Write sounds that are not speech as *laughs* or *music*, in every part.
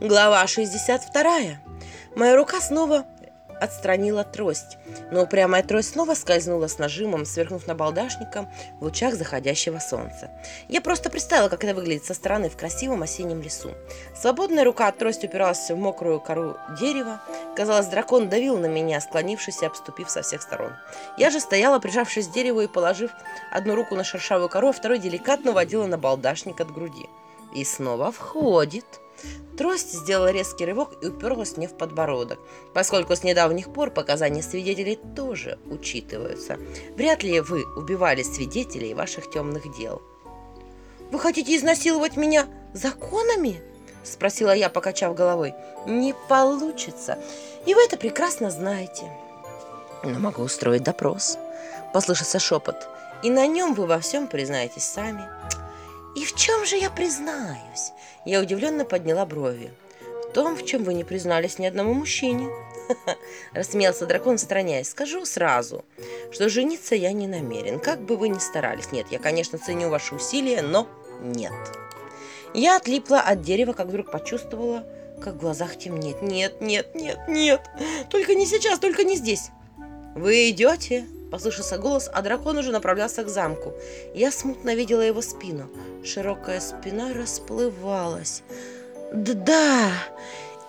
Глава 62. Моя рука снова отстранила трость, но упрямая трость снова скользнула с нажимом, сверкнув на балдашником в лучах заходящего солнца. Я просто представила, как это выглядит со стороны в красивом осеннем лесу. Свободная рука от трости упиралась в мокрую кору дерева. Казалось, дракон давил на меня, склонившись и обступив со всех сторон. Я же стояла, прижавшись к дереву и положив одну руку на шершавую кору, а второй деликатно водила на балдашник от груди. И снова входит. Трость сделала резкий рывок и уперлась мне в подбородок, поскольку с недавних пор показания свидетелей тоже учитываются. Вряд ли вы убивали свидетелей ваших темных дел. «Вы хотите изнасиловать меня законами?» – спросила я, покачав головой. «Не получится, и вы это прекрасно знаете». «Но могу устроить допрос», – послышался шепот, «и на нем вы во всем признаетесь сами». «И в чем же я признаюсь?» Я удивленно подняла брови. «В том, в чем вы не признались ни одному мужчине». *laughs* Рассмеялся дракон, стороняясь. «Скажу сразу, что жениться я не намерен, как бы вы ни старались. Нет, я, конечно, ценю ваши усилия, но нет». Я отлипла от дерева, как вдруг почувствовала, как в глазах темнеет. «Нет, нет, нет, нет! Только не сейчас, только не здесь!» «Вы идете?» Послышался голос, а дракон уже направлялся к замку. Я смутно видела его спину. Широкая спина расплывалась. «Да,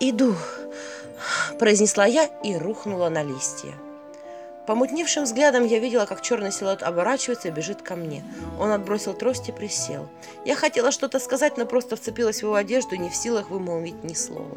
иду», – произнесла я и рухнула на листья. Помутневшим взглядом я видела, как черный силуэт оборачивается и бежит ко мне. Он отбросил трость и присел. Я хотела что-то сказать, но просто вцепилась в его одежду, не в силах вымолвить ни слова.